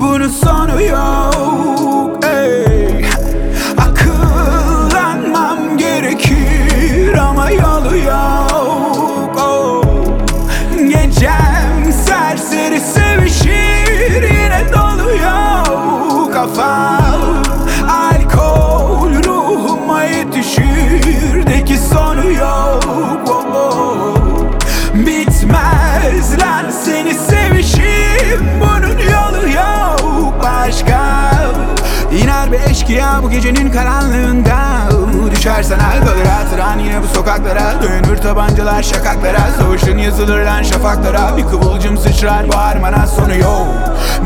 bunun sonu yok ey. Akıllanmam gerekir ama yolu yok oh. Gecem serseri sevişir yine dolu yok. Kafam alkol ruhuma yetişir de ki sonu yok. Eşkıya bu gecenin karanlığında. Düşersen el kalır hatıran yine bu sokaklara Dönür tabancalar şakaklara. Savaşın yazılır lan şafaklara Bir kıvılcım sıçrar bağırmana sonu yok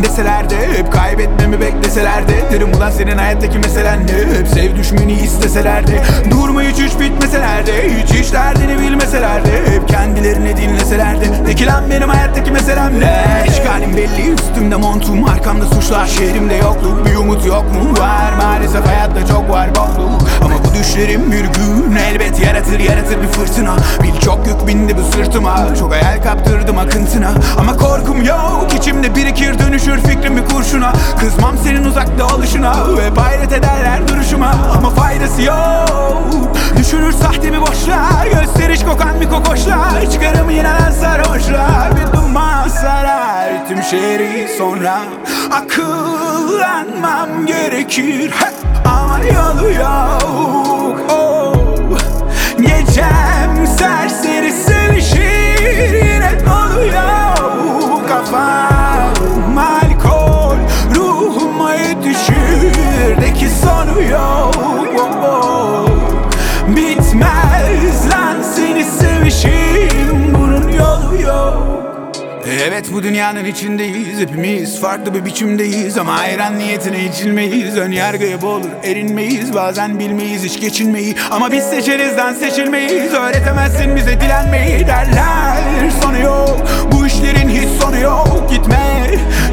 Deseler de hep kaybetmemi bekleseler de Derim ulan senin hayattaki meselen ne? Hep sev düşmeni isteseler de Durma hiç hiç bitmeseler de Hiç hiç derdini bilmeseler de Hep kendilerini dinleseler de Peki lan benim hayattaki meselem ne? İşgalim belli üstümde montum Arkamda suçlar. Şehrimde yokluk Bir umut yok mu? Var Maalesef hayatta çok var bokluk. Ama bu düşlerim bir elbet yaratır yaratır bir fırtına. Bil çok yük bindi bu sırtıma. Çok hayal kaptırdım akıntına. Ama korkum yok içimde birikir dönüşür fikrim bir kurşuna. Kızmam senin uzakta oluşuna. Ve hayret ederler duruşuma. Ama faydası yok. Düşürür sahte bir boşluğa Gösteriş kokan bir kokoşlar. Çıkarım yine sarhoşlar. Bir duman sarar tüm şehri sonra. Akıllanmam gerekir. Ama yolu yok Evet bu dünyanın içindeyiz. Hepimiz farklı bir biçimdeyiz. Ama hayran niyetine içilmeyiz. Ön yargıya boğulur erinmeyiz. Bazen bilmeyiz hiç geçinmeyi. Ama biz seçeriz lan seçilmeyiz. Öğretemezsin bize dilenmeyi derler. Sonu yok bu işlerin hiç sonu yok. Gitme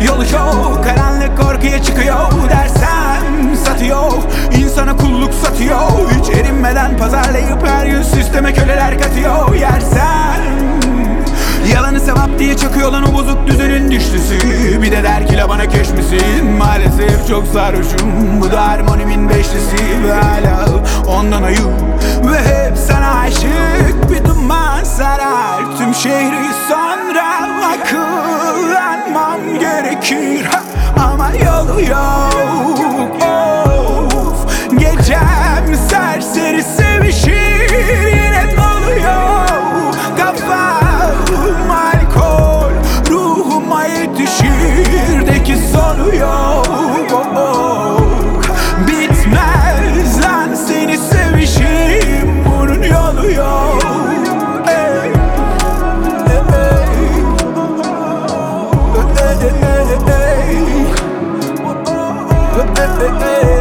yolu çok. Karanlık korkuya çıkıyor Dersem satıyor İnsana kulluk satıyor. Hiç erinmeden pazarlayıp her gün sisteme köleler katıyor. Yersen diye çakıyor lan o bozuk düzenin düştüsü. Bir de der ki bana keş misin Maalesef çok sarhoşum. Bu da harmonimin beşlisi. Ve hala ondan ayıp Ve hep sana aşık. Bir duman sarar. Tüm şehri Hey.